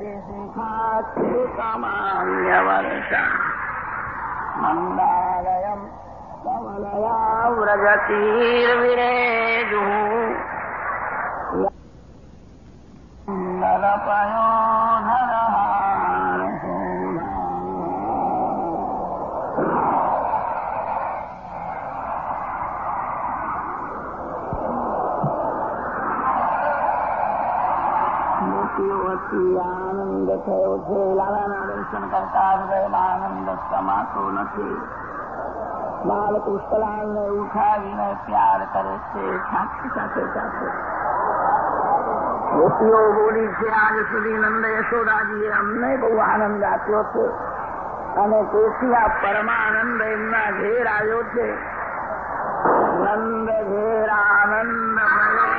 શિખાચ્યુતમાન્ય વર્ષા મંદાલયમ કમલયા વ્રજતીર્વિરેજુ નરપયો નરહાર મોટીઓથી આનંદ થયો છે લાલાના દર્શન કરતા આનંદ સમાતો નથી બાળ પુષ્કલાલને ઉઠાવીને પ્યાર કરે છે છાતી સાથે સાથે. ગોપીઓ બોલી છે, આજ સુધી નંદ યશોદાજીએ અમને બહુ આનંદ આપ્યો છે. અને તેથી આ પરમાનંદ એમના ઘેર આવ્યો છે. નંદ ઘેર આનંદ ભયો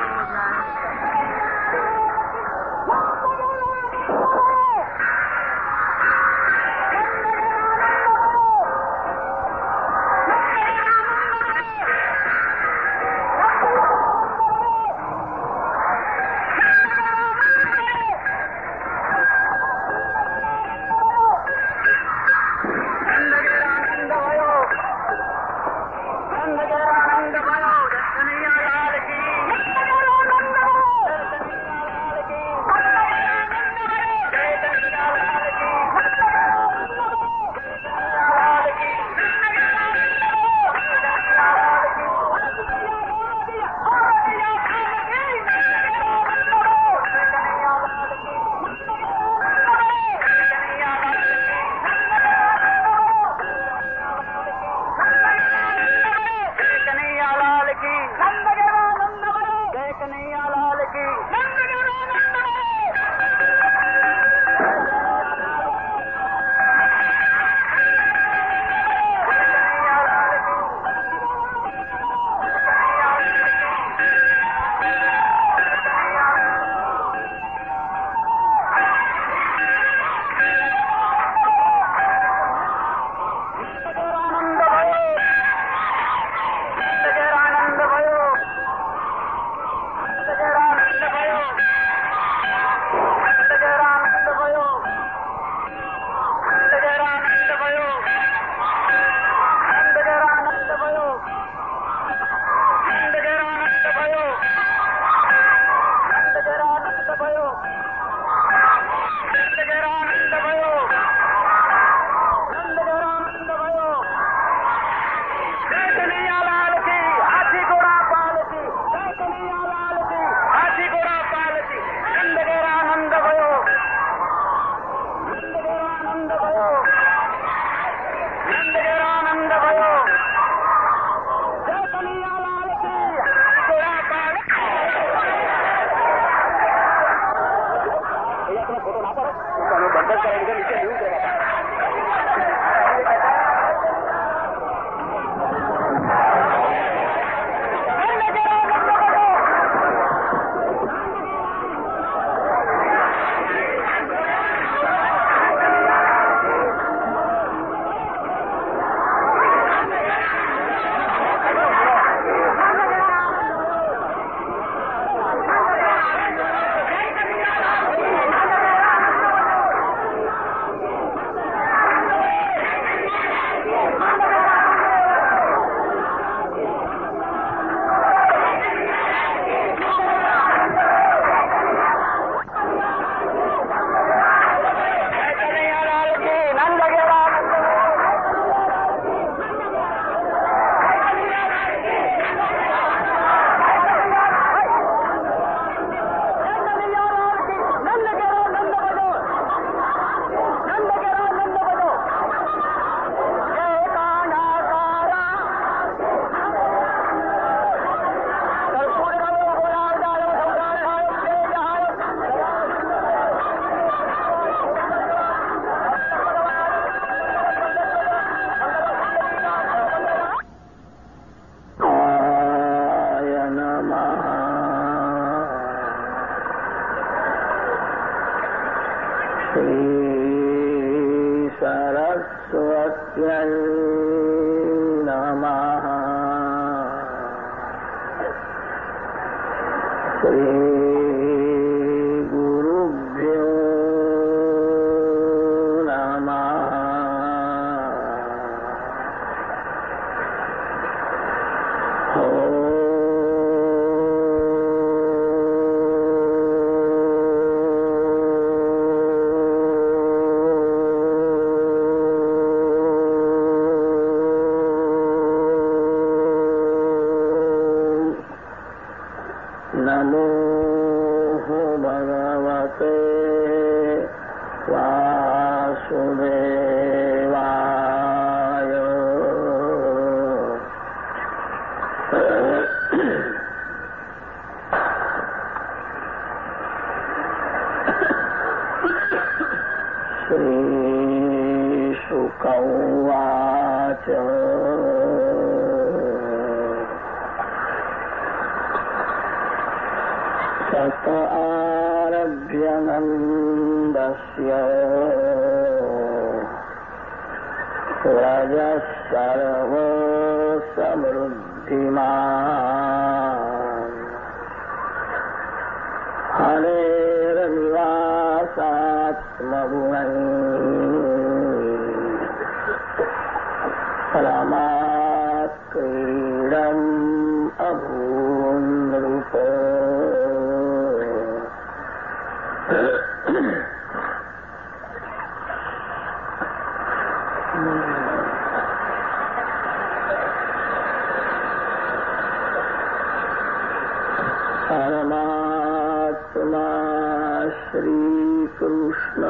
શ્રીકૃષ્ણ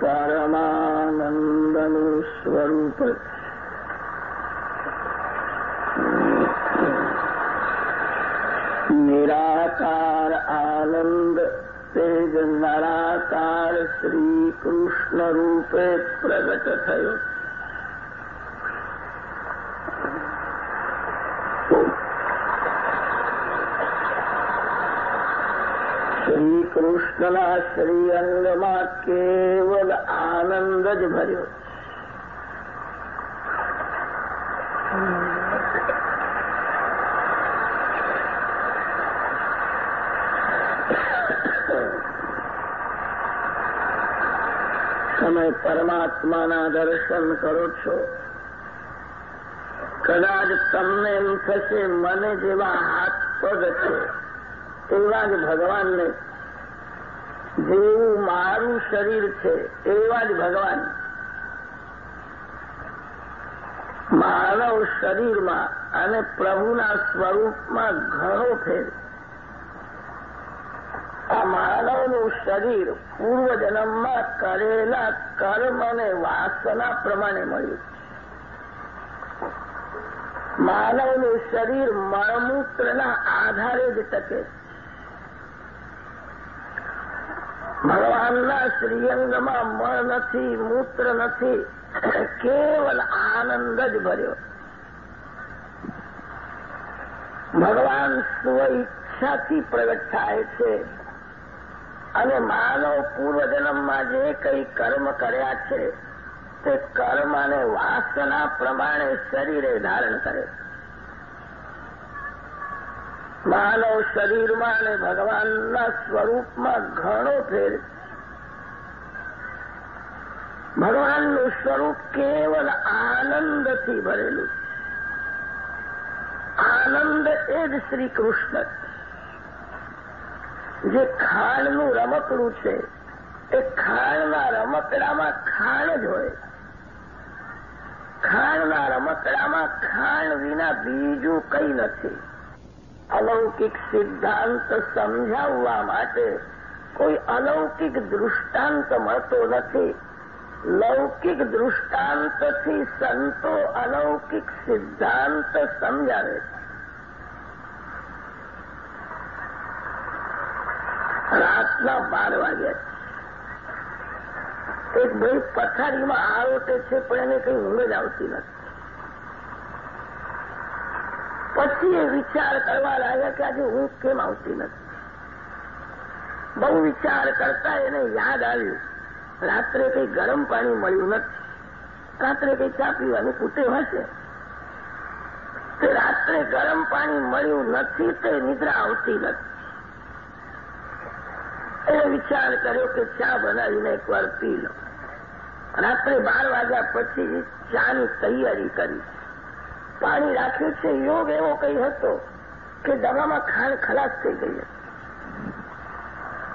પરમાનંદનું સ્વરૂપ નિરાકાર આનંદ તેજ જ નરાકાર શ્રીકૃષ્ણ રૂપે પ્રગટ થયો કૃષ્ણના શ્રીઅંગમાં કેવલ આનંદ જ ભર્યો તમે પરમાત્માના દર્શન કરો છો। કદાચ તમને એમ થશે, મને જેવા હાથ પગ છે એવા જ ભગવાનને જેવું મારું શરીર છે, એવા જ ભગવાન. માનવ શરીરમાં અને પ્રભુના સ્વરૂપમાં ઘણો ફેર. આ માનવનું શરીર પૂર્વ જન્મમાં કરેલા કર્મ અને વાસના પ્રમાણે મળ્યું. માનવનું શરીર મળમૂત્રના આધારે જ ટકે ભગવાનના શ્રીઅંગમાં મળ નથી, મૂત્ર નથી, કેવલ આનંદ જ ભર્યો. ભગવાન સ્વ ઈચ્છાથી પ્રગટ થાય છે. અને માનવ પૂર્વજન્મમાં જે કંઈ કર્મ કર્યા છે, તે કર્મ અને વાસના પ્રમાણે શરીરે ધારણ કરે. માનવ શરીરમાં અને ભગવાનના સ્વરૂપમાં ઘણો ફેર ભગવાનનું સ્વરૂપ કેવલ આનંદથી ભરેલું આનંદ એ જ શ્રી કૃષ્ણ જે ખાણનું રમકડું છે, એ ખાણના રમકડામાં ખાણ જ હોય. ખાણના રમકડામાં ખાણ વિના બીજું કંઈ નથી. અલૌકિક સિદ્ધાંત સમજાવવા માટે કોઈ અલૌકિક દૃષ્ટાંત મળતો નથી. લૌકિક દૃષ્ટાંતથી સંતો અલૌકિક સિદ્ધાંત સમજાવે છે. રાતના બાર વાગ્યા. એક ભાઈ પથારીમાં આરોટે છે, પણ એને કઈ ઊંઘ જ આવતી નથી. પછી એ વિચાર કરવા લાગ્યા કે આજે હું કેમ આવતી નથી? બહુ વિચાર કરતા એને યાદ આવ્યું. રાત્રે કઈ ગરમ પાણી મળ્યું નથી. રાત્રે કઈ ચા પીવાનું કુટે હશે? તે રાત્રે ગરમ પાણી મળ્યું નથી તે નિદ્રા આવતી નથી. એને વિચાર કર્યો કે ચા બનાવીને એકવાર પી લો રાત્રે બાર વાગ્યા પછી ચાની તૈયારી કરી. પાણી રાખ્યું છે, યોગ એવો કઈ હતો કે દવામાં ખાંડ ખલાસ થઈ ગઈ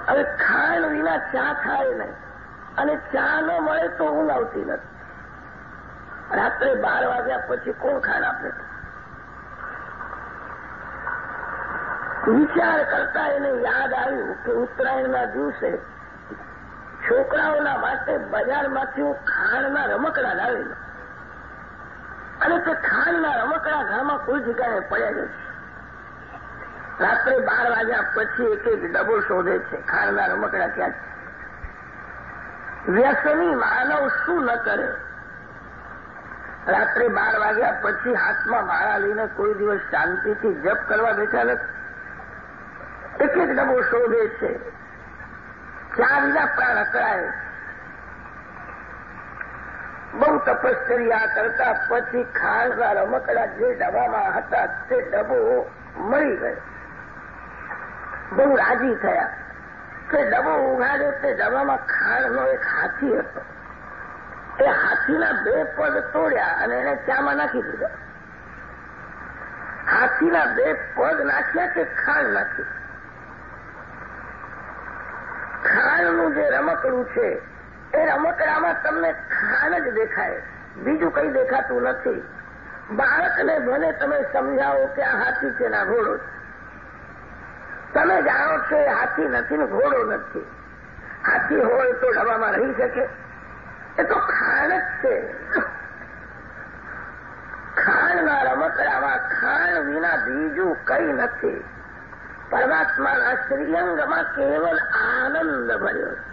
હવે ખાંડ વિના ચા થાય નહીં. અને ચા ન મળે તો ઊંઘ આવતી નથી. રાત્રે બાર વાગ્યા પછી કોણ ખાંડ આપે? વિચાર કરતા એને યાદ આવ્યું કે ઉત્તરાયણના દિવસે છોકરાઓના માટે બજારમાંથી હું ખાંડના રમકડા લાવેલો અને તે ખાંડના રમકડા ઘરમાં કોઈ જગ્યાએ પડ્યા નથી. રાત્રે બાર વાગ્યા પછી એક એક ડબો શોધે છે ખાંડના રમકડા ક્યાં છે? વ્યસની માનવ શું ન કરે? રાત્રે બાર વાગ્યા પછી હાથમાં માળા લઈને કોઈ દિવસ શાંતિથી જપ કરવા બેઠા નથી. એક એક ડબો શોધે છે. ચાર વિના પ્રાણ અકળાય બહુ તપશ્ચર્યા કરતા પછી ખાણના રમકડા જે ડબ્બામાં હતા તે ડબ્બો મળી ગયો. બહુ રાજી થયા તે ડબ્બો ઉઘાડ્યો તે ડબ્બામાં ખાણનો એક હાથી હતો. એ હાથીના બે પગ તોડ્યા અને એને ચામાં નાખી દીધા. હાથીના બે પગ નાખ્યા કે ખાંડ નાખી ખાણનું જે રમકડું છે એ રમકડામાં તમને ખાંડ જ દેખાય. બીજું કઈ દેખાતું નથી. બાળકને ભલે તમે સમજાવો કે આ હાથી છે ના ઘોડો છે. તમે જાણો છો એ હાથી નથી ને ઘોડો નથી. હાથી હોય તો ડબામાં રહી શકે. એ તો ખાણ જ છે. ખાંડના રમકડામાં ખાંડ વિના બીજું કઈ નથી. પરમાત્માના શ્રીઅંગમાં કેવલ આનંદ ભર્યો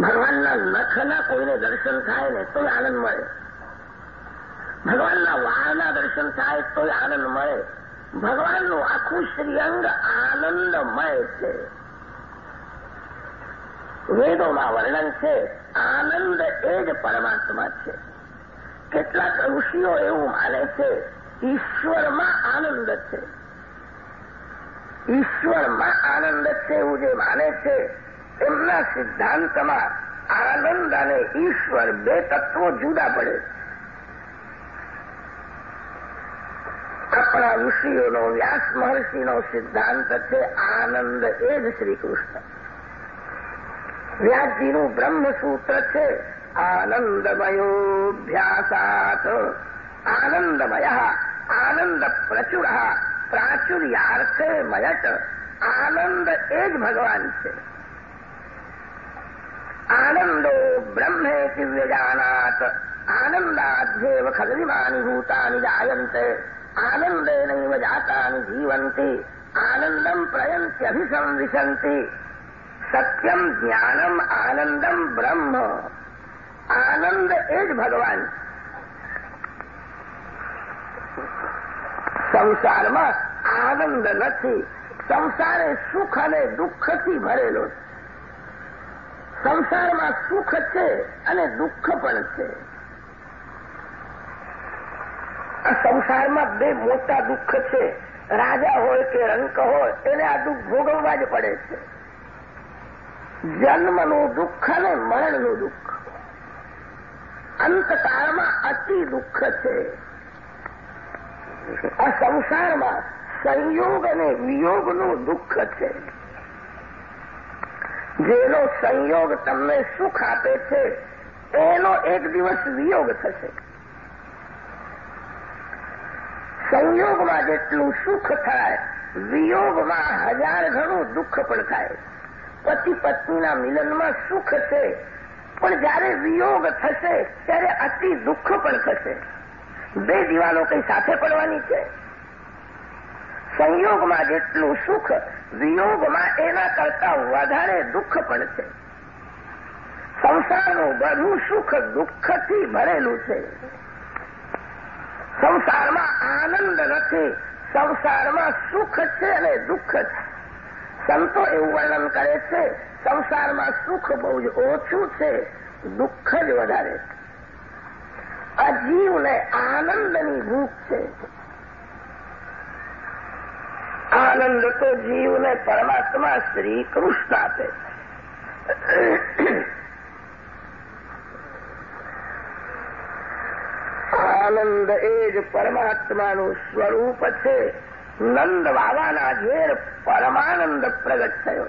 ભગવાનના નખના કોઈને દર્શન થાય ને તો આનંદ મળે. ભગવાનના વાળના દર્શન થાય તો આનંદ મળે. ભગવાનનું આખું શ્રીઅંગ આનંદમય છે. વેદોમાં વર્ણન છે, આનંદ એ જ પરમાત્મા છે. કેટલાક ઋષિઓ એવું માને છે, ઈશ્વરમાં આનંદ છે. ઈશ્વરમાં આનંદ છે એવું જે માને છે એમના સિદ્ધાંતમાં આનંદ અને ઈશ્વર બે તત્વો જુદા પડે. આપણા ઋષિઓનો, વ્યાસ મહર્ષિનો સિદ્ધાંત છે આનંદ એ જ શ્રી કૃષ્ણ વ્યાસજીનું બ્રહ્મસૂત્ર છે આનંદમયોભ્યાસાત આનંદમય આનંદ પ્રચુર પ્રાચુર્યાર્થે મયટ આનંદ એ જ ભગવાન છે. બ્રહ્મેતિ વ્યજાનાત આનંદાધ્યેવ ખગવિમાની ભૂતાની જાયંતે આનંદેનૈવ જાતાની જીવંતી આનંદમ પ્રયંત્યભિસંવિશંતિ સત્યમ જ્ઞાનમ આનંદમ બ્રહ્મ આનંદ એ જ ભગવાન સંસારમાં આનંદ નથી સંસાર એ સુખ અને દુઃખથી ભરેલો છે સંસારમાં સુખ છે અને દુઃખ પણ છે. આ સંસારમાં બે મોટા દુઃખ છે. રાજા હોય કે રંક હોય, એને આ દુઃખ ભોગવવા જ પડે છે. જન્મનું દુઃખ અને મરણનું દુઃખ. અંતકાળમાં અતિ દુઃખ છે. આ સંસારમાં સંયોગ અને વિયોગનું દુઃખ છે. જેનો સંયોગ તમને સુખ આપે છે, એનો એક દિવસ વિયોગ થશે. સંયોગમાં જેટલું સુખ થાય, વિયોગમાં હજાર ઘણું દુઃખ પણ થાય. પતિ પત્નીના મિલનમાં સુખ છે, પણ જ્યારે વિયોગ થશે, ત્યારે અતિ દુઃખ પણ થશે. બે દિવાલો કઈ સાથે પડવાની છે? સંયોગમાં જેટલું સુખ વિયોગમાં એના કરતા વધારે દુઃખ પણ છે. સંસારનું બધું સુખ દુઃખથી ભરેલું છે. સંસારમાં આનંદ નથી, સંસારમાં સુખ છે અને દુઃખ છે. સંતો એવું વર્ણન કરે છે, સંસારમાં સુખ બહુ જ ઓછું છે, દુઃખ જ વધારે છે. અજીવને આનંદની ભૂખ છે. આનંદ તો જીવને પરમાત્મા શ્રી કૃષ્ણ આપે. આનંદ એ જ પરમાત્માનું સ્વરૂપ છે. નંદ વાવાના ઘેર પરમાનંદ પ્રગટ થયો.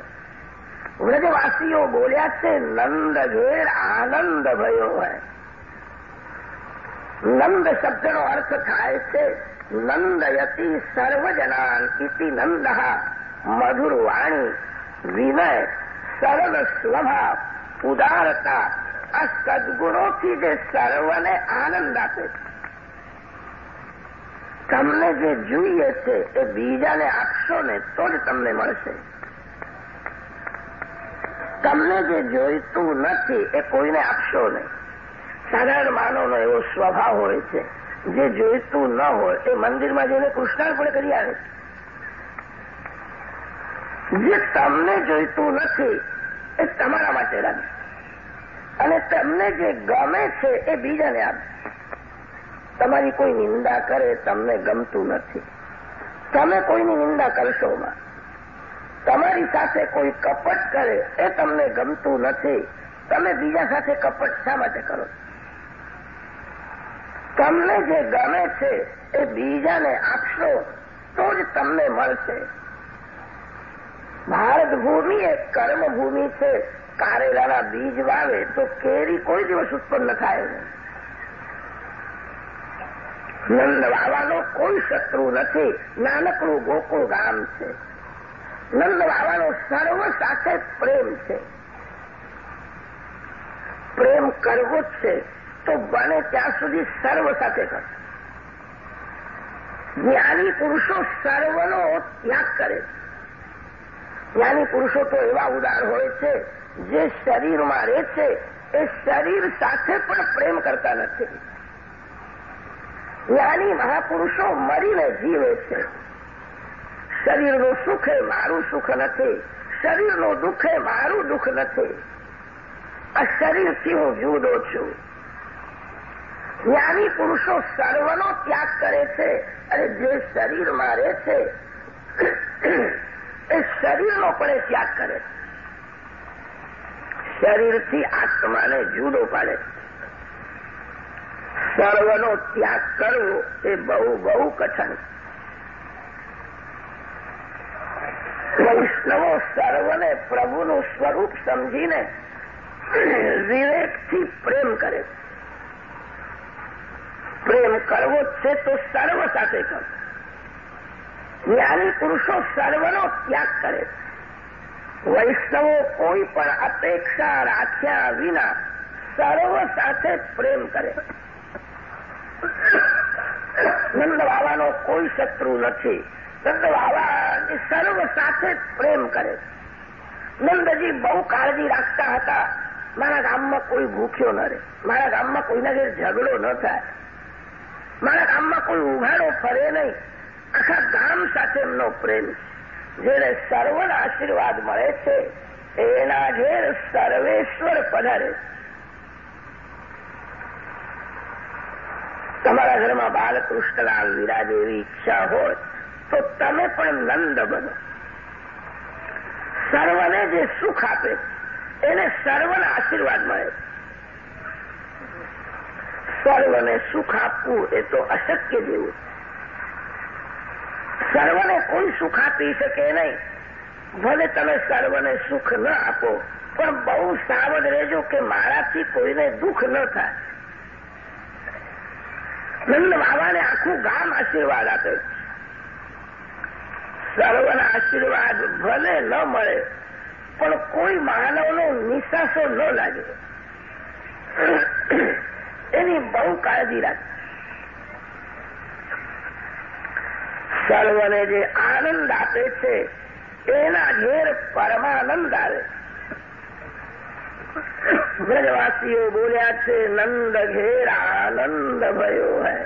વ્રજવાસીઓ બોલ્યા છે, નંદ ઘેર આનંદ ભયો હોય નંદ શબ્દનો અર્થ થાય છે નંદયતી સર્વજનાન ઇતિ નંદ મધુર વાણી વિનય સરળ સ્વભાવ ઉદારતા આ સદગુણોથી જે સર્વને આનંદ આપે તમને જે જોઈએ છે, એ બીજાને આપશો ને, તો જ તમને મળશે। તમને જે જોઈતું નથી, એ કોઈને આપશો નહીં। સરળ માનવનો એવો સ્વભાવ હોય છે જે જોઈતું ન હોય, એ મંદિરમાં જઈને કૃષ્ણાર્પણ કરી આવે. જે તમને જોઈતું નથી, એ તમારા માટે રાખે અને તમને જે ગમે છે, એ બીજાને આપે. તમારી કોઈ નિંદા કરે, તમને ગમતું નથી. તમે કોઈની નિંદા કરશોમાં તમારી સાથે કોઈ કપટ કરે, એ તમને ગમતું નથી. તમે બીજા સાથે કપટ શા માટે કરો? તમને જે ગમે છે એ બીજાને આપશો, તો જ તમને મળશે. ભારત ભૂમિ એ કર્મભૂમિ છે. કારેલાના બીજ વાવે તો કેરી કોઈ દિવસ ઉત્પન્ન થાય. નંદ વાવાનો કોઈ શત્રુ નથી. નાનકડું ગોકુળ ગામ છે. નંદ વાવાનો સર્વ સાથે પ્રેમ છે. પ્રેમ કરવો જ છે. તો બને ત્યાં સુધી સર્વ સાથે કરશે જ્ઞાની પુરુષો સર્વનો ત્યાગ કરે જ્ઞાની પુરુષો તો એવા ઉદાર હોય છે, જે શરીરમાં રહે છે, એ શરીર સાથે પણ પ્રેમ કરતા નથી. જ્ઞાની મહાપુરુષો મરીને જીવે છે. શરીરનું સુખ એ મારું સુખ નથી, શરીરનું દુઃખ એ મારું દુઃખ નથી. આ શરીરથી હું જુદો છું. જ્ઞાની પુરુષો સર્વનો ત્યાગ કરે છે અને જે શરીરમાં રહે છે, એ શરીરનો પણ એ ત્યાગ કરે શરીરથી આત્માને જુદો પાડે સર્વનો ત્યાગ કરવો એ બહુ બહુ કઠણ વૈષ્ણવો સર્વને પ્રભુનું સ્વરૂપ સમજીને વિવેકથી પ્રેમ કરે પ્રેમ કરવો છે તો સર્વ સાથે કરો. જ્ઞાની પુરુષો સર્વનો ત્યાગ કરે વૈષ્ણવો કોઈ પણ અપેક્ષા રાખ્યા વિના સર્વ સાથે પ્રેમ કરે નંદ બાબાનો કોઈ શત્રુ નથી. નંદ બાબા સર્વ સાથે પ્રેમ કરે નંદજી બહુ કાળજી રાખતા હતા. મારા ગામમાં કોઈ ભૂખ્યો ન રહે. મારા ગામમાં કોઈના ઘેર ઝઘડો ન થાય. મારા ગામમાં કોઈ ઉઘાડો ફરે નહીં. આખા ગામ સાથે એમનો પ્રેમ જેને સર્વના આશીર્વાદ મળે છે, એના ઘેર સર્વેશ્વર પધારે. તમારા ઘરમાં બાલકૃષ્ણલાલ વિરાજ એવી ઈચ્છા હોય, તો તમે પણ નંદ બનો. સર્વને જે સુખ આપે, એને સર્વના આશીર્વાદ મળે. સર્વને સુખ આપવું એ તો અશક્ય જેવું સર્વને કોઈ સુખ આપી શકે નહીં. ભલે તમે સર્વને સુખ ન આપો, પણ બહુ સાવધ રહેજો કે મારાથી કોઈને દુઃખ ન થાય. નંદ બાબાને આખું ગામ આશીર્વાદ આપે સર્વના આશીર્વાદ ભલે ન મળે, પણ કોઈ માનવનો નિશાસો ન લાગે. એની બહુ કાળજી રાખે. સર્વને જે આનંદ આપે છે, એના ઘેર પરમાનંદ આવે. બ્રજવાસીઓ બોલ્યા છે, નંદ ઘેર આનંદ ભયો હૈ.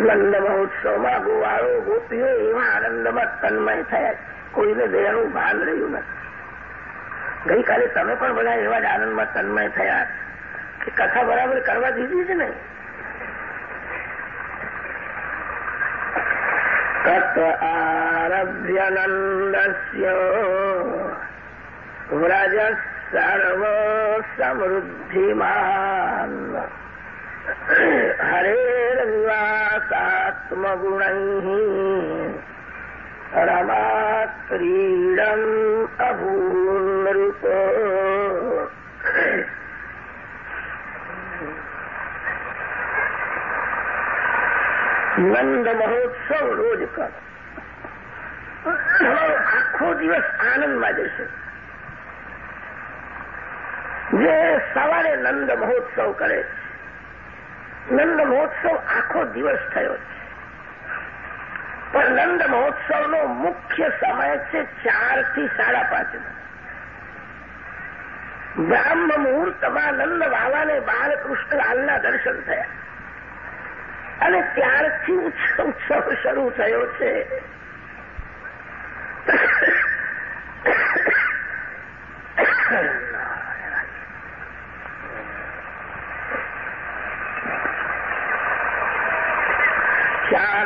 નંદ મહોત્સવમાં ગોવાળો ગોપીઓ એવા આનંદમાં તન્મય થયા. કોઈને દેવાનું ભાન રહ્યું નથી. ગઈકાલે તમે પણ બધા એવા જ આનંદમાં તન્મય થયા કે કથા બરાબર કરવા દીધી છે ને? તત્ આરભ્યનંદસ્ય વ્રજ સર્વ સમૃદ્ધિમાન. હરેર્વાસાત્મગુણૈ हरेर्निवासात्मगुणैः रमाक्रीडम् अभून्नृप નંદ મહોત્સવ રોજ કરો આખો દિવસ આનંદમાં જશે જે સવારે નંદ મહોત્સવ કરે છે નંદ મહોત્સવ આખો દિવસ થયો છે પણ મહોત્સવનો મુખ્ય સમય છે ચારથી સાડા પાંચ. બ્રાહ્મ મુહૂર્તમાં નંદ બાવાને બાલકૃષ્ણ લાલના દર્શન થયા. અને ત્યારથી ઉત્સવ શરૂ થયો છે.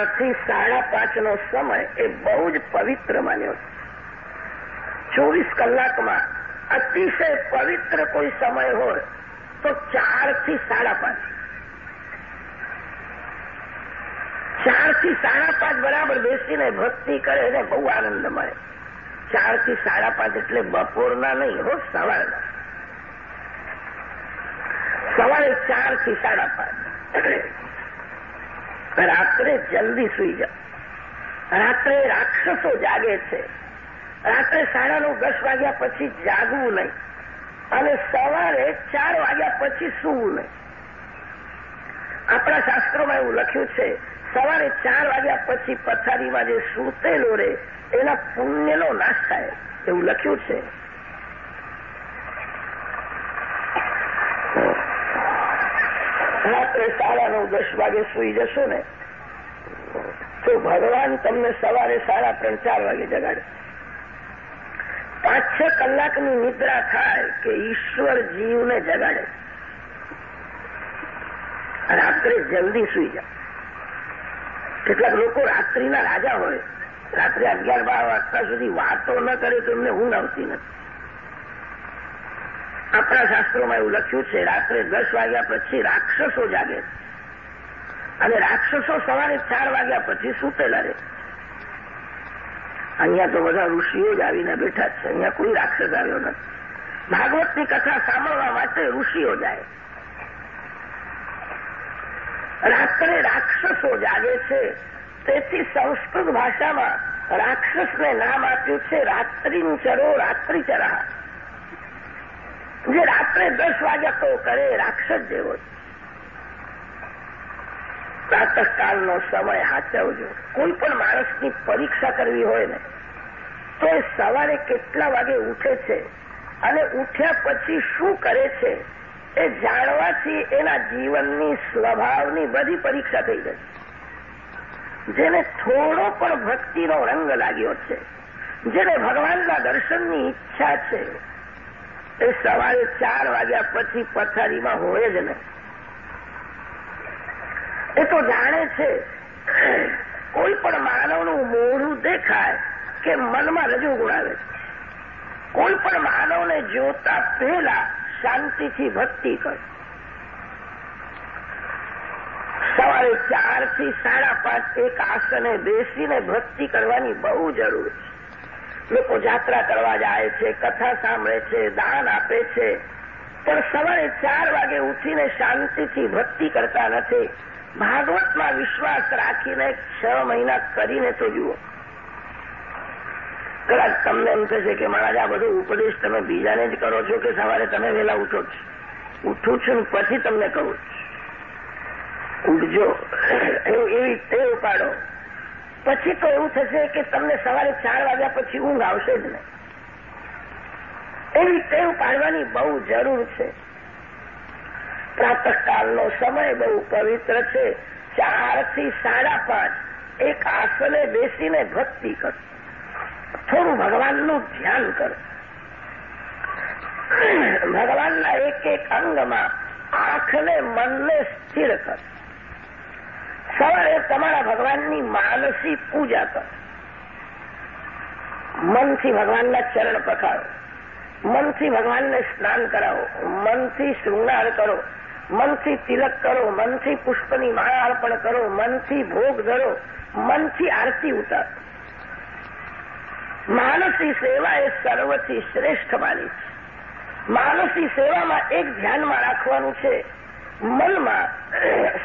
ચારથી સાડા પાંચનો સમય એ બહુ જ પવિત્ર માન્યો છે ચોવીસ કલાકમાં અતિશય પવિત્ર કોઈ સમય હોય તો ચારથી સાડા પાંચ ચારથી સાડા પાંચ બરાબર બેસીને ભક્તિ કરે ને બહુ આનંદ મળે ચારથી સાડા પાંચ એટલે બપોરના નહીં હો સવારના સવારે ચારથી સાડા પાંચ રાત્રે જલ્દી સુઈ જાઓ. રાત્રે રાક્ષસો જાગે છે. રાત્રે સાડા નવ, દસ વાગ્યા પછી જાગવું નહીં. અને સવારે ચાર વાગ્યા પછી સૂવું નહીં. આપણા શાસ્ત્રોમાં એવું લખ્યું છે, સવારે ચાર વાગ્યા પછી પથારીમાં જે સૂતેલો રે, એના પુણ્યનો નાશ થાય. એવું લખ્યું છે. રાત્રે સાડા નવ, દસ વાગે સુઈ જશો ને, તો ભગવાન તમને સવારે સાડા ત્રણ, ચાર વાગે જગાડે. પાંચ, છ કલાકની નિદ્રા થાય કે ઈશ્વર જીવને જગાડે. રાત્રે જલ્દી સુઈ જાય કેટલાક લોકો રાત્રિના રાજા હોય. રાત્રે અગિયાર, બાર વાગતા સુધી વાતો ન કરે, તો એમને ઊંઘ આવતી નથી. આપણા શાસ્ત્રોમાં એવું લખ્યું છે, રાત્રે દસ વાગ્યા પછી રાક્ષસો જાગે અને રાક્ષસો સવારે ચાર વાગ્યા પછી સૂતેલા રહે અહીંયા તો બધા ઋષિઓ જ આવીને બેઠા છે. અહીંયા કોઈ રાક્ષસ આવ્યો નથી. ભાગવતની કથા સાંભળવા માટે ઋષિઓ જાય રાત્રે રાક્ષસો જાગે છે. તેથી સંસ્કૃત ભાષામાં રાક્ષસને નામ આપ્યું છે, રાત્રિંચરો રાત્રિચરા. જે રાત્રે દસ વાગ્યા તો કરે રાક્ષસ જેવો પ્રાતઃકાળનો સમય હાચવજો. કોઈ પણ માણસની પરીક્ષા કરવી હોય ને, તો એ સવારે કેટલા વાગે ઉઠે છે અને ઉઠ્યા પછી શું કરે છે એ જાણવાથી એના જીવનની સ્વભાવની બધી પરીક્ષા થઈ જાય જેને થોડો પણ ભક્તિનો રંગ લાગ્યો છે, જેને ભગવાનના દર્શનની ઈચ્છા છે એ સવારે ચાર વાગ્યા પછી પથારીમાં હોય જ નહીં. એ તો જાણે છે, કોઈ પણ માનવનું મોઢું દેખાય કે મનમાં રજૂ ગુણાવે કોઈ પણ માનવને જોતા પહેલા શાંતિથી ભક્તિ કરે. સવારે ચારથી સાડા પાંચ એક આસને બેસીને ભક્તિ કરવાની બહુ જરૂર છે. લોકો જાત્રા કરવા જાય છે, કથા સાંભળે છે, દાન આપે છે. પણ સવારે ચાર વાગે ઉઠીને શાંતિથી ભક્તિ કરતા નથી. ભાગવતમાં વિશ્વાસ રાખીને છ મહિના કરીને તો જુઓ. કદાચ તમને એમ થશે કે મહારાજ, આ બધો ઉપદેશ તમે બીજાને જ કરો છો કે સવારે તમે વહેલા ઉઠો છો? ઉઠું છું પછી તમને કહું ઉઠજો એવી ટેવ પાડો. પછી તો એવું થશે કે તમને સવારે ચાર વાગ્યા પછી ઊંઘ આવશે જ નહીં. એવી ટેવ પાડવાની બહુ જરૂર છે. પ્રાતઃકાળનો સમય બહુ પવિત્ર છે. ચારથી સાડા પાંચ એક આસને બેસીને ભક્તિ કરો. થોડું ભગવાનનું ધ્યાન કરો. ભગવાનના એક એક અંગમાં આંખને મનને સ્થિર કર. સવારે તમારા ભગવાનની માનસી પૂજા કરો. મનથી ભગવાનના ચરણ પખારો મનથી ભગવાનને સ્નાન કરાવો. મનથી શૃંગાર કરો. મનથી તિલક કરો. મનથી પુષ્પની માળા અર્પણ કરો. મનથી ભોગ ધરો. મનથી આરતી ઉતારો. માનસી સેવા એ સર્વથી શ્રેષ્ઠ માની છે. માનસી સેવામાં એક ધ્યાનમાં રાખવાનું છે. મનમાં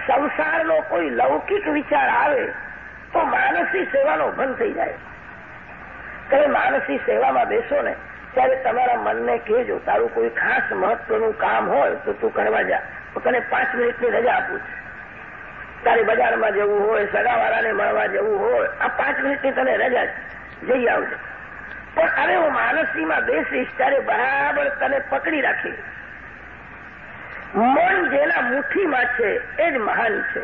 સંસારનો કોઈ લૌકિક વિચાર આવે તો માનસી સેવાનો ભંગ થઈ જાય. તમે માનસી સેવામાં બેસો ને, ત્યારે તમારા મનને કહેજો, તારું કોઈ ખાસ મહત્વનું કામ હોય તો તું કરવા જા. તને પાંચ મિનિટની રજા આપું છું. તારે બજારમાં જવું હોય, સગાવાળાને મળવા જવું હોય, આ પાંચ મિનિટની તને રજા જઈ આવજો. પણ હવે હું માનસીમાં બેસીશ, ત્યારે બરાબર તને પકડી રાખી મન જેના મુઠ્ઠીમાં છે, એ જ મહાન છે.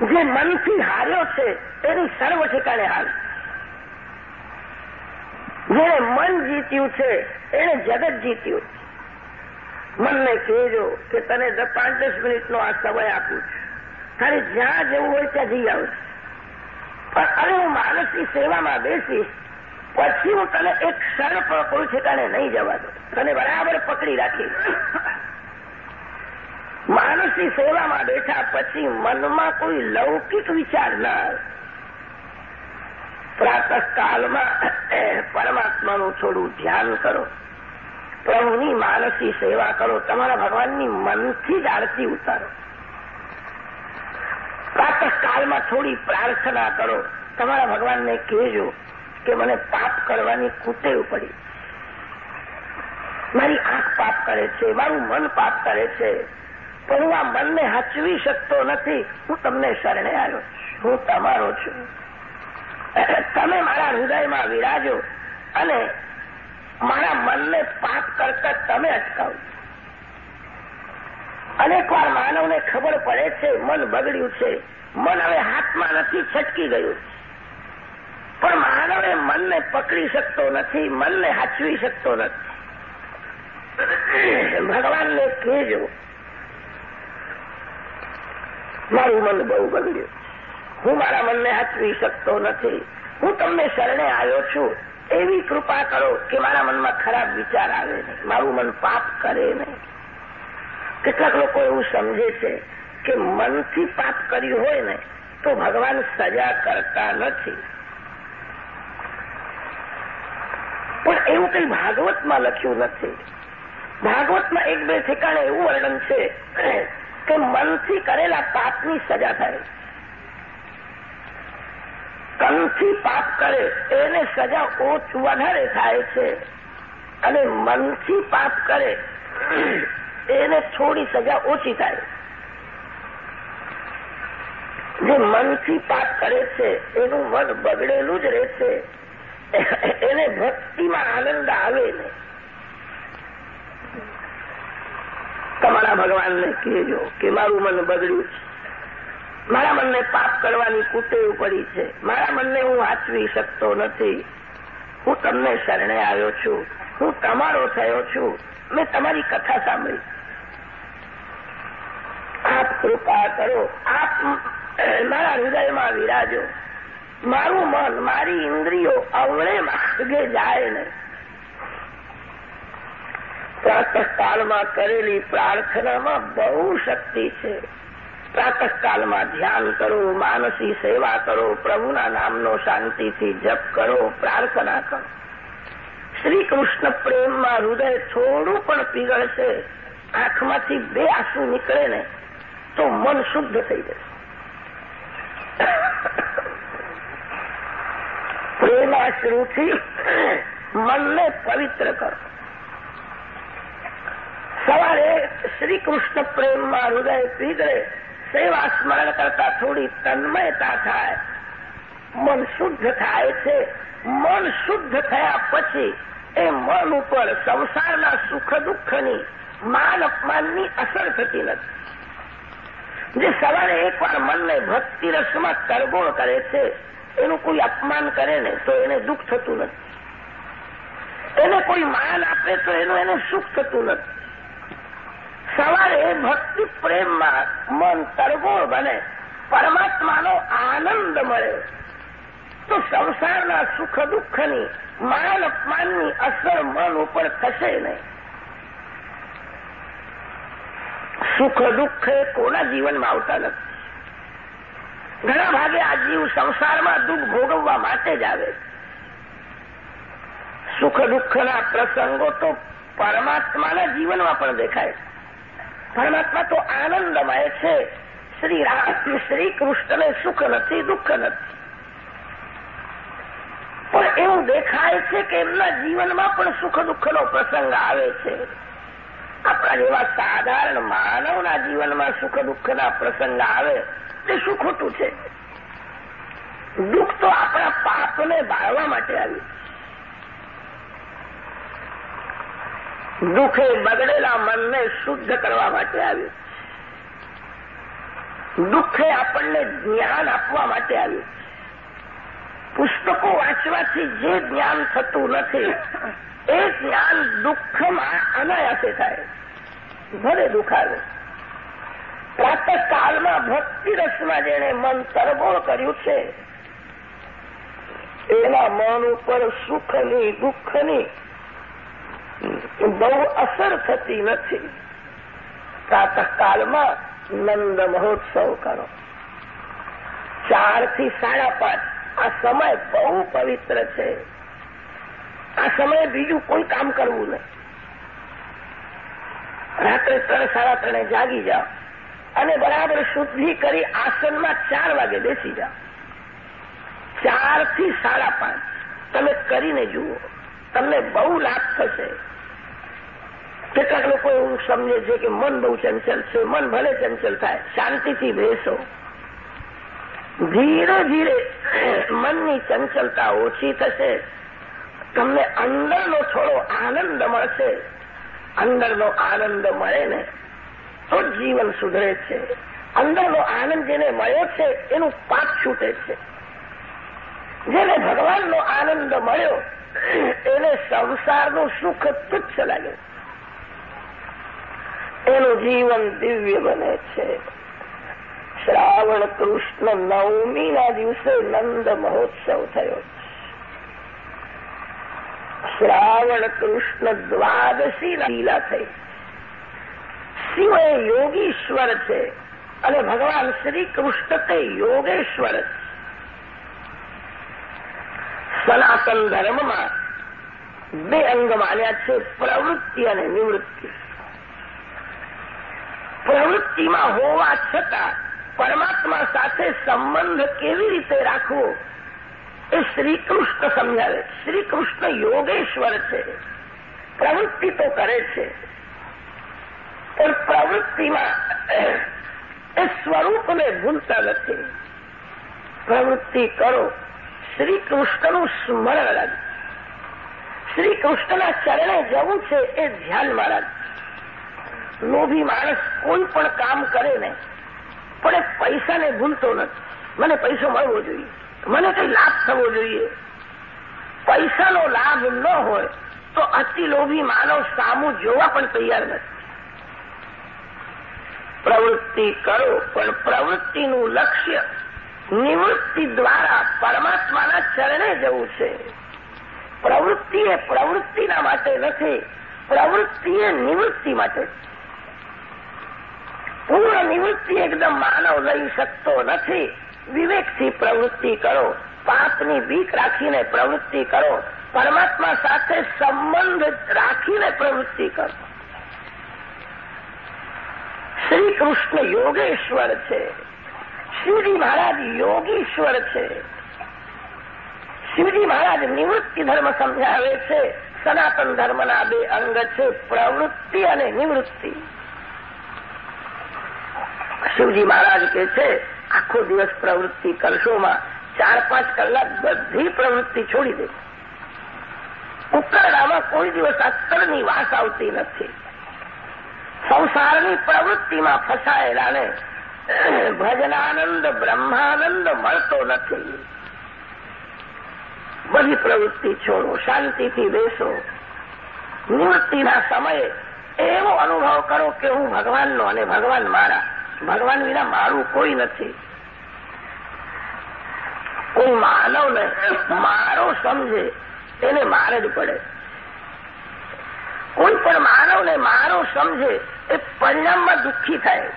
જે મનથી હાર્યો છે, એની સર્વ ઠેકાણે હાર જેને મન જીત્યું છે એને જગત જીત્યું. મનને કહેજો કે તને પાંચ દસ મિનિટનો આ સમય આપું છું. તારે જ્યાં જવું હોય ત્યાં જઈ આવશે પણ હવે હું માણસની સેવામાં બેસીશ પછી હું તને એક ક્ષણ પણ કોઈ ઠેકાણે નહીં જવા દઉં. તને બરાબર પકડી રાખી માણસની સેવામાં બેઠા પછી મનમાં કોઈ લૌકિક વિચાર ના આવે. પરમાત્માનું થોડું ધ્યાન કરો. પ્રભુની માનસી સેવા કરો. તમારા ભગવાનની મનથી જ આરતી ઉતારો. પ્રાતઃકાલમાં થોડી પ્રાર્થના કરો. તમારા ભગવાનને કહેજો કે મને પાપ કરવાની કુટેવ પડી. મારી આંખ પાપ કરે છે, મારું મન પાપ કરે છે, પણ હું આ મનને હચવી શકતો નથી. હું તમને શરણે આવ્યો હું તમારો છું. તમે મારા હૃદયમાં વિરાજો અને મારા મનને પાપ કરતા તમે અટકાવો. અનેક વાર માનવને ખબર પડે છે, મન બગડ્યું છે. મન હવે હાથમાં નથી, છટકી ગયું પણ માનવે મનને પકડી શકતો નથી, મનને હાચવી શકતો નથી. ભગવાનને કહેજો, મારું મન બહુ બગડ્યું. હું મારા મનને હાચવી શકતો નથી. હું તમને શરણે આવ્યો છું. એવી કૃપા કરો કે મારા મનમાં ખરાબ વિચાર આવે નહીં. મારું મન પાપ કરે નહીં. કેટલાક લોકો એવું સમજે છે કે મનથી પાપ કર્યું હોય ને, તો ભગવાન સજા કરતા નથી. પણ એવું કંઈ ભાગવતમાં લખ્યું નથી. ભાગવતમાં એક બે ઠેકાણે એવું વર્ણન છે કે મનથી કરેલા પાપની સજા થાય. કંથી પાપ કરે, એને સજા ઓછ વધારે થાય છે. અને મનથી પાપ કરે, એને થોડી સજા ઓછી થાય. જે મનથી પાપ કરે છે, એનું મન બગડેલું જ રહે છે. એને ભક્તિમાં આનંદ આવે ને. તમારા ભગવાનને કહેજો કે મારું મન બગડ્યું છે. મારા મનને પાપ કરવાની કુટેવ પડી છે. મારા મનને હું વાંચવી શકતો નથી. હું તમને શરણે આવ્યો છું. હું તમારો થયો છું. મેં તમારી કથા સાંભળી. આપ કૃપા કરો. આપ મારા હૃદયમાં વિરાજો. મારું મન, મારી ઇન્દ્રિયો અવળે માર્ગે જાય ને પ્રાતઃકાળમાં કરેલી પ્રાર્થનામાં બહુ શક્તિ છે. પ્રાતઃકાલમાં ધ્યાન કરો, માનસી સેવા કરો, પ્રભુના નામનો શાંતિથી જપ કરો, પ્રાર્થના કરો. શ્રી કૃષ્ણ પ્રેમમાં હૃદય થોડું પણ પીગળશે, આંખમાંથી બે આંસુ નીકળે ને તો મન શુદ્ધ થઈ જશે. પ્રેમાશ્રુથી મનને પવિત્ર કરો. સવારે શ્રી કૃષ્ણ પ્રેમમાં હૃદય પીગળે, સેવા સ્મરણ કરતા થોડી તન્મયતા થાય. મન શુદ્ધ થાય છે. મન શુદ્ધ થયા પછી એ મન ઉપર સંસારના સુખ દુઃખની, માન અપમાનની અસર થતી નથી. જે સવારે એકવાર મનને ભક્તિ રસમાં તરબોળ કરે છે એનું કોઈ અપમાન કરે ને તો એને દુઃખ થતું નથી. એને કોઈ માન આપે તો એનું એને સુખ થતું નથી. સવારે ભક્તિ પ્રેમમાં મન તરગોળ બને, પરમાત્માનો આનંદ મળે. તો સંસારના સુખ દુઃખની, માન અપમાનની અસર મન ઉપર થશે નહીં. સુખ દુઃખ કોના જીવનમાં આવતા નથી. ઘણા ભાગે આ જીવ સંસારમાં દુઃખ ભોગવવા માટે જ આવે સુખ દુઃખના પ્રસંગો તો પરમાત્માના જીવનમાં પણ દેખાય પરમાત્મા તો આનંદમય છે. શ્રી રામ, શ્રી કૃષ્ણને સુખ નથી, દુઃખ નથી. પણ એવું દેખાય છે કે એમના જીવનમાં પણ સુખ દુઃખનો પ્રસંગ આવે છે. આપણા જેવા સાધારણ માનવના જીવનમાં સુખ દુઃખના પ્રસંગ આવે. તે શું ખોટું છે? દુઃખ તો આપણા પાપને બાળવા માટે આવ્યું. દુઃખ બગડેલા મનને શુદ્ધ કરવા માટે આવ્યું. દુઃખ આપણને જ્ઞાન આપવા માટે આવ્યું. પુસ્તકો વાંચવાથી જે જ્ઞાન થતું નથી, એ જ્ઞાન દુઃખમાં અનાયાસે થાય. ભલે દુઃખ આવે. પ્રાતઃકાળમાં ભક્તિ રસમાં જેને મન તરબોળ કર્યું છે. એના મન ઉપર સુખની, દુઃખની બહુ અસર થતી નથી. પ્રાતઃકાળમાં નંદ મહોત્સવ કરો. ચારથી સાડા પાંચ. આ સમય બહુ પવિત્ર છે. આ સમયે બીજું કોઈ કામ કરવું નહીં. રાત્રે ત્રણ, સાડા ત્રણે જાગી જાઓ. અને બરાબર શુદ્ધિ કરી આસનમાં ચાર વાગે બેસી જાઓ. ચારથી સાડા પાંચ. તમે કરીને જુઓ. તમને બહુ લાભ થશે. કેટલાક લોકો એવું સમજે છે કે મન બહુ ચંચલ છે. મન ભલે ચંચલ થાય, શાંતિથી બેસો. ધીરે ધીરે મનની ચંચલતા ઓછી થશે. તમને અંદરનો થોડો આનંદ મળશે. અંદરનો આનંદ મળે ને તો જીવન સુધરે છે. અંદરનો આનંદ જેને મળ્યો છે, એનું પાપ છૂટે છે. જેને ભગવાનનો આનંદ મળ્યો, એને સંસારનું સુખ તુચ્છ લાગે એનું જીવન દિવ્ય બને છે. શ્રાવણ, કૃષ્ણ, નવમીના દિવસે નંદ મહોત્સવ થયો શ્રાવણ, કૃષ્ણ દ્વાદશી લીલા થઈ. શિવ એ યોગીશ્વર છે. અને ભગવાન શ્રી કૃષ્ણ તે યોગેશ્વર છે. સનાતન ધર્મમાં બે અંગ માન્યા છે, પ્રવૃત્તિ અને નિવૃત્તિ. પ્રવૃત્તિમાં હોવા છતાં પરમાત્મા સાથે સંબંધ કેવી રીતે રાખવો એ શ્રી કૃષ્ણ સમજાવે. શ્રી કૃષ્ણ યોગેશ્વર છે. પ્રવૃત્તિ તો કરે છે. પણ પ્રવૃત્તિમાં એ સ્વરૂપને ભૂલતા નથી. પ્રવૃત્તિ કરો. શ્રી કૃષ્ણનું સ્મરણ રાખ શ્રી કૃષ્ણના ચરણે જવું છે એ ધ્યાનમાં રાખ લોભી માણસ કોઈ પણ કામ કરે ને પણ એ પૈસાને ભૂલતો નથી. મને પૈસો મળવો જોઈએ. મને કઈ લાભ થવો જોઈએ. પૈસાનો લાભ ન હોય તો અતિ લોભી માનવ સામું જોવા પણ તૈયાર નથી. પ્રવૃત્તિ કરો, પણ પ્રવૃત્તિનું લક્ષ્ય નિવૃત્તિ દ્વારા પરમાત્માના ચરણે જવું છે. પ્રવૃત્તિ એ પ્રવૃત્તિના માટે નથી, પ્રવૃત્તિ એ નિવૃત્તિ માટે. પૂર્ણ નિવૃત્તિ એકદમ માનવ લઈ શકતો નથી. વિવેકથી પ્રવૃત્તિ કરો, પાપની બીક રાખીને પ્રવૃત્તિ કરો, પરમાત્મા સાથે સંબંધ રાખીને પ્રવૃત્તિ કરો શ્રી કૃષ્ણ યોગેશ્વર છે. શિવજી મહારાજ યોગીશ્વર છે. શિવજી મહારાજ નિવૃત્તિ ધર્મ સમજાવે છે. સનાતન ધર્મના બે અંગ છે, પ્રવૃત્તિ અને નિવૃત્તિ. શિવજી મહારાજ કે છે, આખો દિવસ પ્રવૃત્તિ કરશોમાં ચાર પાંચ કલાક બધી પ્રવૃત્તિ છોડી દે. ઉકરડામાં કોઈ દિવસ અત્તરની વાસ આવતી નથી. સંસારની પ્રવૃત્તિમાં ફસાયેલાને ભજનાનંદ, બ્રહ્માનંદ મળતો નથી. બધી પ્રવૃત્તિ છોડો, શાંતિથી બેસો. નિવૃત્તિના સમયે એવો અનુભવ કરો કે હું ભગવાનનો અને ભગવાન મારા. ભગવાન વિના મારું કોઈ નથી. કોઈ માનવને મારો સમજે, એને મારે જ પડે. કોઈ પણ માનવને માનવ સમજે એ પરિણામમાં દુઃખી થાય.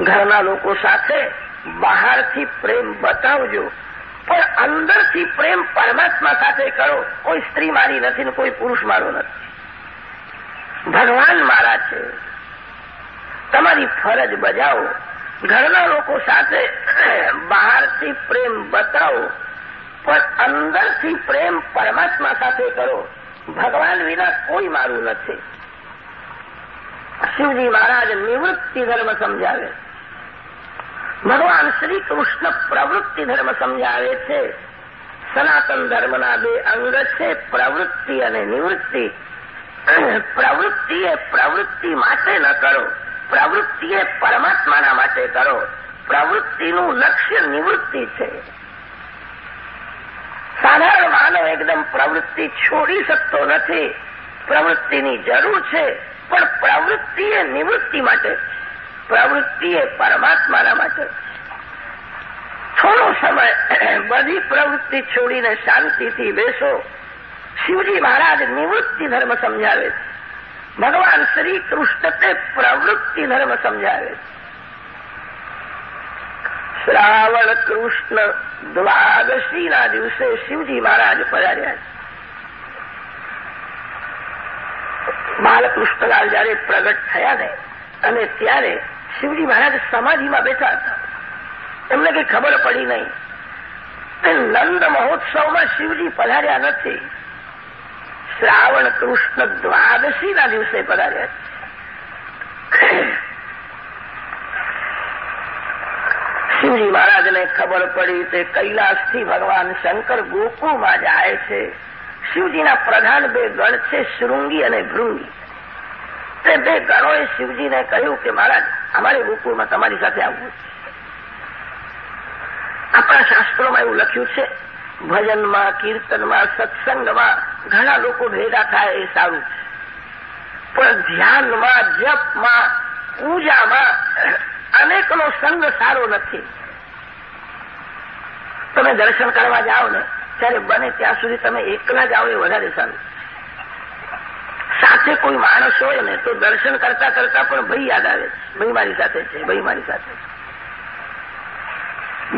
ઘરના લોકો સાથે બહારથી પ્રેમ બતાવજો, પણ અંદરથી પ્રેમ પરમાત્મા સાથે કરો. કોઈ સ્ત્રી મારી નથી ને કોઈ પુરુષ મારો નથી. ભગવાન મારા છે. તમારી ફરજ બજાવો. ઘરના લોકો સાથે બહારથી પ્રેમ બતાવો, પણ અંદરથી પ્રેમ પરમાત્મા સાથે કરો. ભગવાન વિના કોઈ મારું નથી. શિવજી મહારાજ નિવૃત્તિ ધર્મ સમજાવે ભગવાન શ્રી કૃષ્ણ પ્રવૃત્તિ ધર્મ સમજાવે છે. સનાતન ધર્મના બે અંગ છે, પ્રવૃત્તિ અને નિવૃત્તિ. પ્રવૃત્તિ એ પ્રવૃત્તિ માટે ન કરો પ્રવૃત્તિ એ પરમાત્માના માટે કરો. પ્રવૃત્તિનું લક્ષ્ય નિવૃત્તિ છે. સાધારણ માનવ એકદમ પ્રવૃત્તિ છોડી શકતો નથી. પ્રવૃત્તિની જરૂર છે, પણ પ્રવૃત્તિ એ નિવૃત્તિ માટે પ્રવૃત્તિ એ પરમાત્માના માટે. થોડો સમય બધી પ્રવૃત્તિ છોડીને શાંતિથી બેસો. શિવજી મહારાજ નિવૃત્તિ ધર્મ સમજાવે છે. ભગવાન શ્રી કૃષ્ણ તે પ્રવૃત્તિ ધર્મ સમજાવે છે. શ્રાવણ કૃષ્ણ દ્વાદશીના દિવસે શિવજી મહારાજ પધાર્યા બાલકૃષ્ણલાલ જયારે પ્રગટ થયા ને, અને ત્યારે શિવજી મહારાજ સમાધિમાં બેઠા હતા. એમને કઈ ખબર પડી નહીં. નંદ મહોત્સવમાં શિવજી પધાર્યા નથી. શ્રાવણ કૃષ્ણ દ્વાદશીના દિવસે પધાર્યા છે. શિવજી મહારાજને ખબર પડી તે કૈલાસથી ભગવાન શંકર ગોકુળમાં જાય છે. શિવજીના પ્રધાન બે ગણ છે, શૃંગી અને ભૃંગી. તે બે ગણોએ શિવજીને કહ્યું કે, મહારાજ, અમારે ગોકુળમાં તમારી સાથે આવવું આપણા શાસ્ત્રોમાં એવું લખ્યું છે, ભજનમાં, કીર્તનમાં, સત્સંગમાં ઘણા લોકો ભેગા થાય એ સારું છે. પણ ધ્યાનમાં, જપમાં, પૂજામાં અનેકનો સંગ સારો નથી. તમે દર્શન કરવા જાઓ ને, ત્યારે બને ત્યાં સુધી તમે એકલા જાઓ એ વધારે સારું. સાથે કોઈ માણસ હોય ને, તો દર્શન કરતા કરતા પણ ભય યાદ આવે ભાઈ મારી સાથે છે ભાઈ મારી સાથે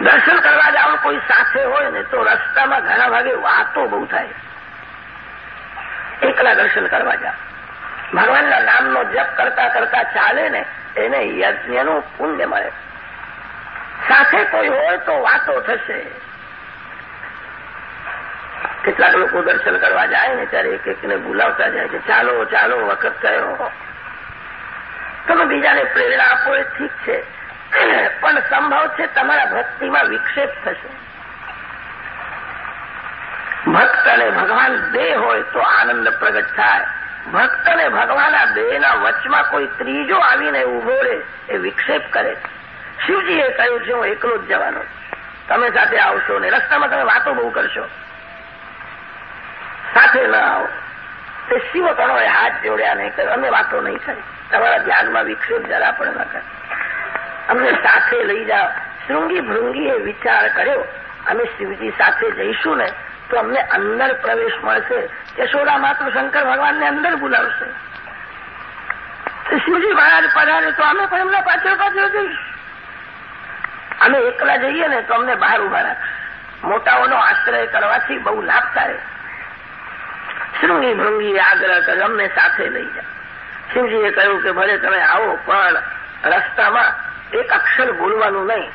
દર્શન કરવા જાઓ, કોઈ સાથે હોય ને, તો રસ્તામાં ઘણા ભાગે વાતો બહુ થાય. એકલા દર્શન કરવા જાઓ. ભગવાનના નામનો જપ કરતા કરતા ચાલે ને, એને યજ્ઞનું પુણ્ય મળે. સાથે કોઈ હોય તો વાતો થશે. કેટલાક લોકો દર્શન કરવા જાય ને ત્યારે એક એકને બોલાવતા જાય કે ચાલો ચાલો, વખત થયો. તમે બીજાને પ્રેરણા આપો એ ઠીક છે. પણ સંભવ છે તમારા ભક્તિમાં વિક્ષેપ થશે. ભક્ત અને ભગવાન બે હોય તો આનંદ પ્રગટ થાય. ભક્ત અને ભગવાન આ બેના વચમાં કોઈ ત્રીજો આવીને ઊભો રહે એ વિક્ષેપ કરે. શિવજીએ કહ્યું છે હું એકલો જ જવાનો. તમે સાથે આવશો ને રસ્તામાં તમે વાતો બહુ કરશો. સાથે ન આવો. તે શિવ કણોએ હાથ જોડ્યા નહીં કર્યો અમે વાતો નહીં કરી તમારા ધ્યાનમાં વિક્ષેપ જરા પણ ન કરે. અમને સાથે લઈ જાઓ. શૃંગી ભૃંગીએ વિચાર કર્યો. અમે શિવજી સાથે જઈશું ને તો અમને અંદર પ્રવેશ મળશે. યશોદા માત્ર શંકર ભગવાનને અંદર બોલાવશે. શિવજી મહારાજ પધારે તો અમે પણ એમના પાછળ પાછળ જઈશું. અમે એકલા જઈએ ને તો અમને બહાર ઊભા રાખશે. મોટાઓનો આશ્રય કરવાથી બહુ લાભ થાય. શૃંગી ભૃંગી આગ્રહ કર્યો અમને સાથે લઈ જાઓ શિવજીએ કહ્યું કે ભલે તમે આવો, પણ રસ્તામાં એક અક્ષર ભૂલવાનું નહીં.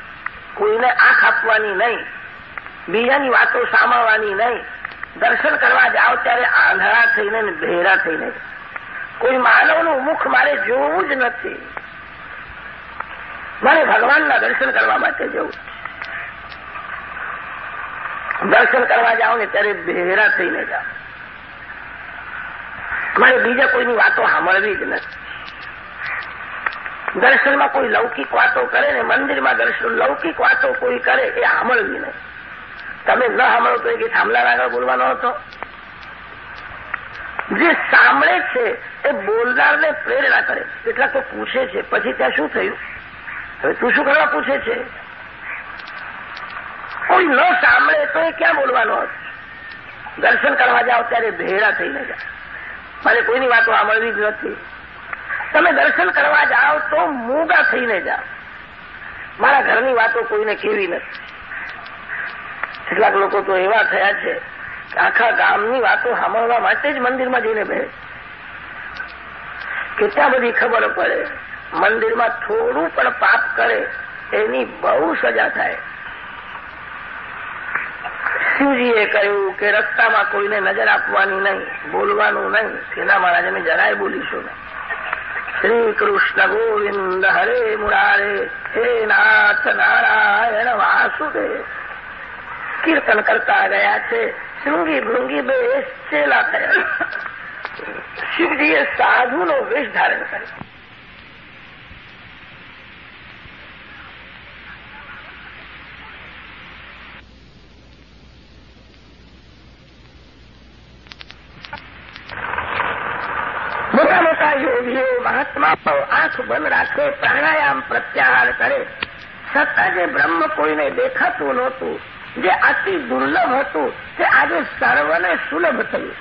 કોઈને આંખ આપવાની નહીં. બીજાની વાતો સામાવાની નહીં. દર્શન કરવા જાઓ ત્યારે આંધળા થઈને ભેરા થઈને કોઈ માનવનું મુખ મારે જોવું જ નથી. મારે ભગવાનના દર્શન કરવા માટે જવું દર્શન કરવા જાઓ ને ત્યારે ભેરા થઈને જાઓ. મારે બીજા કોઈની વાતો સાંભળવી જ નથી. દર્શનમાં કોઈ લૌકિક વાતો કરે ને મંદિરમાં દર્શન લૌકિક વાતો કોઈ કરે એ સાંભળવી નહીં તમે ન સાંભળો તો એ કે આગળ બોલવાનો હતો? જે સાંભળે છે એ બોલનારને પ્રેરણા કરે. કેટલાક તો પૂછે છે. પછી ત્યાં શું થયું? હવે તું શું કરવા પૂછે છે? કોઈ ન સાંભળે તો એ ક્યાં બોલવાનો હતો? દર્શન કરવા જાઓ ત્યારે ભેળા થઈને જાય મારે કોઈની વાતો સાંભળવી જ નથી. તમે દર્શન કરવા જાઓ તો મૂગા થઈને જાઓ. મારા ઘરની વાતો કોઈને કેવી નથી. કેટલાક લોકો તો એવા થયા છે આખા ગામની વાતો સાંભળવા માટે જ મંદિરમાં જઈને બેસે. કેટલા બધી ખબર પડે. મંદિરમાં થોડું પણ પાપ કરે, એની બહુ સજા થાય. શિવજીએ કહ્યું કે રસ્તામાં કોઈને નજર આપવાની નહીં, બોલવાનું નહીં. સેના મહારાજને જરાય બોલીશું નહીં. શ્રી કૃષ્ણ ગોવિંદ હરે મુરારે, હે નાથ નારાયણ વાસુદેવ. કીર્તન કરતા ગયા છે, શૃંગી ભૃંગી બે ચેલા થયા. શિવજીએ સાધુનો વેશ ધારણ કર્યો મોટા મોટા મહાત્માઓ આંખ બંધ રાખે, પ્રાણાયામ પ્રત્યાહાર કરે. છતાં જે બ્રહ્મ કોઈને દેખાતું નહોતું. જે અતિ દુર્લભ હતું, તે આજે સર્વને સુલભ થયું.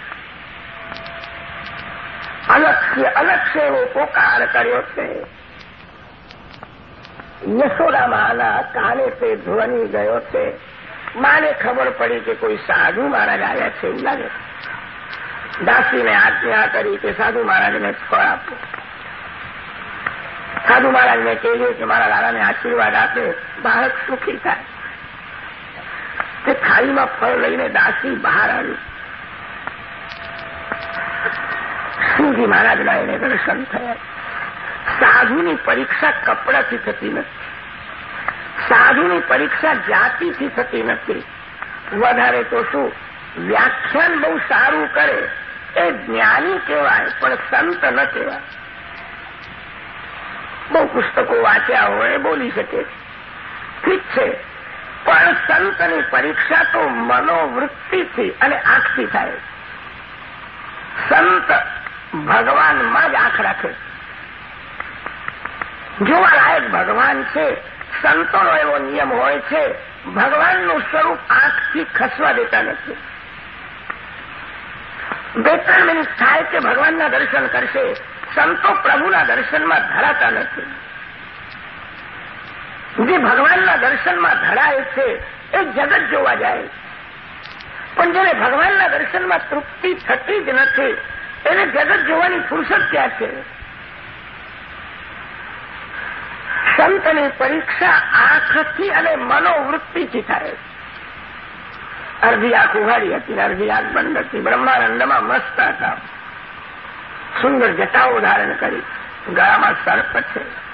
અલક્ષ્ય અલક્ષ્ય એવો પોકાર કર્યો છે. યશોદા માના કાને તે ધ્વનિ ગયો છે. માને ખબર પડી કે કોઈ સાધુ મહારાજ આવ્યા છે, એવું લાગે. દાસીને આજ્ઞા કરી કે સાધુ મહારાજને ફળ આપો. સાધુ મહારાજને કહેજો કે મારા દાદાને આશીર્વાદ આપે. બાળક સુખી થાય. તે થાળીમાં ફળ લઈને દાસી બહાર આવી. શિવજી મહારાજના એને દર્શન થયા. સાધુની પરીક્ષા કપડાથી થતી નથી. સાધુની પરીક્ષા જાતિથી થતી નથી. વધારે તો શું? વ્યાખ્યાન બહુ સારું કરે. એ જ્ઞાની કહેવાય, પણ સંત ન કહેવાય. બહુ પુસ્તકો વાંચ્યા હોય, બોલી શકે. ઠીક છે. પણ સંતની પરીક્ષા તો મનોવૃત્તિથી અને આંખથી થાય. સંત ભગવાનમાં જ આંખ રાખે. જોવા લાયક ભગવાન છે, સંતોનો એવો નિયમ હોય છે, ભગવાનનું સ્વરૂપ આંખથી ખસવા દેતા નથી. બે ત્રણ મિનિટ થાય કે ભગવાનના દર્શન કરશે? સંતો પ્રભુના દર્શનમાં ધરાતા નથી. જે ભગવાનના દર્શનમાં ધરાય છે, એ જગત જોવા જાય. પણ જેને ભગવાનના દર્શનમાં તૃપ્તિ થતી જ નથી, એને જગત જોવાની ફુરસદ ક્યાં છે? સંતની પરીક્ષા આંખથી અને મનોવૃત્તિથી થાય. અડધી આંખ ઉઘાડી હતી અડધી આંખ બંધ હતી. બ્રહ્માનંદમાં મસ્ત હતા. સુંદર જટાઓ ધારણ કરી. ગળામાં સર્પ છે.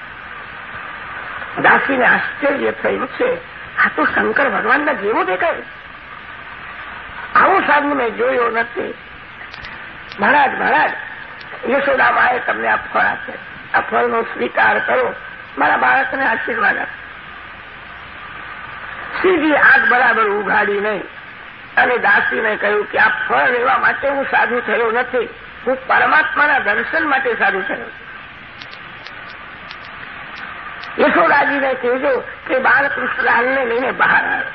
દાસીને આશ્ચર્ય થયું છે. આ તો શંકર ભગવાનના જેવો દેખાય. આવો સાધુ મેં જોયો નથી. મહારાજ મહારાજ, યશોદામાએ તમને આ ફળ આપે. આ ફળનો સ્વીકાર કરો. મારા બાળકને આશીર્વાદ આપો. સીધી આગ બરાબર ઉઘાડી નહીં. અને દાસીને કહ્યું કે આ ફળ લેવા માટે હું સાધુ થયો નથી. હું પરમાત્માના દર્શન માટે સારું થયો. યશોદાજીને કહેજો કે બાળકૃષ્ણલાલને લઈને બહાર આવે.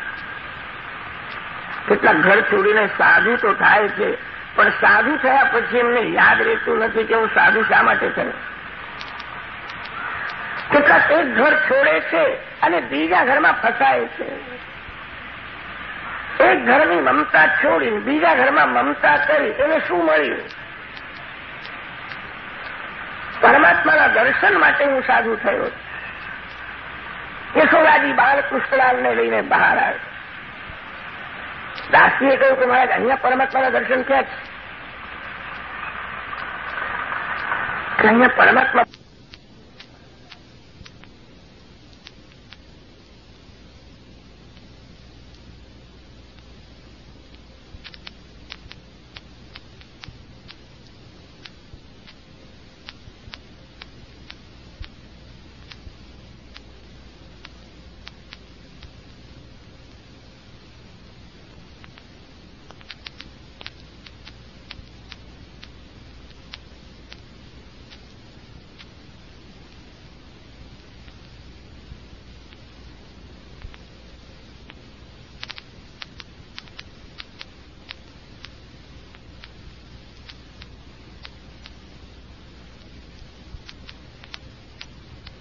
કેટલાક ઘર છોડીને સાધુ તો થાય છે, પણ સાધુ થયા પછી એમને યાદ રહેતું નથી કે હું સાધુ શા માટે થયો. કેટલાક એક ઘર છોડે છે અને બીજા ઘરમાં ફસાય છે. એક ઘરની મમતા છોડી બીજા ઘરમાં મમતા કરી એને શું મળ્યું? પરમાત્માના દર્શન માટે હું સાધુ થયો. યશોદાજી બાળકૃષ્ણલાલને લઈને બહાર આવ્યો. દાસીએ કહ્યું કે મહારાજ, અહીંયા પરમાત્માના દર્શન ક્યાં છે. અહીંયા પરમાત્મા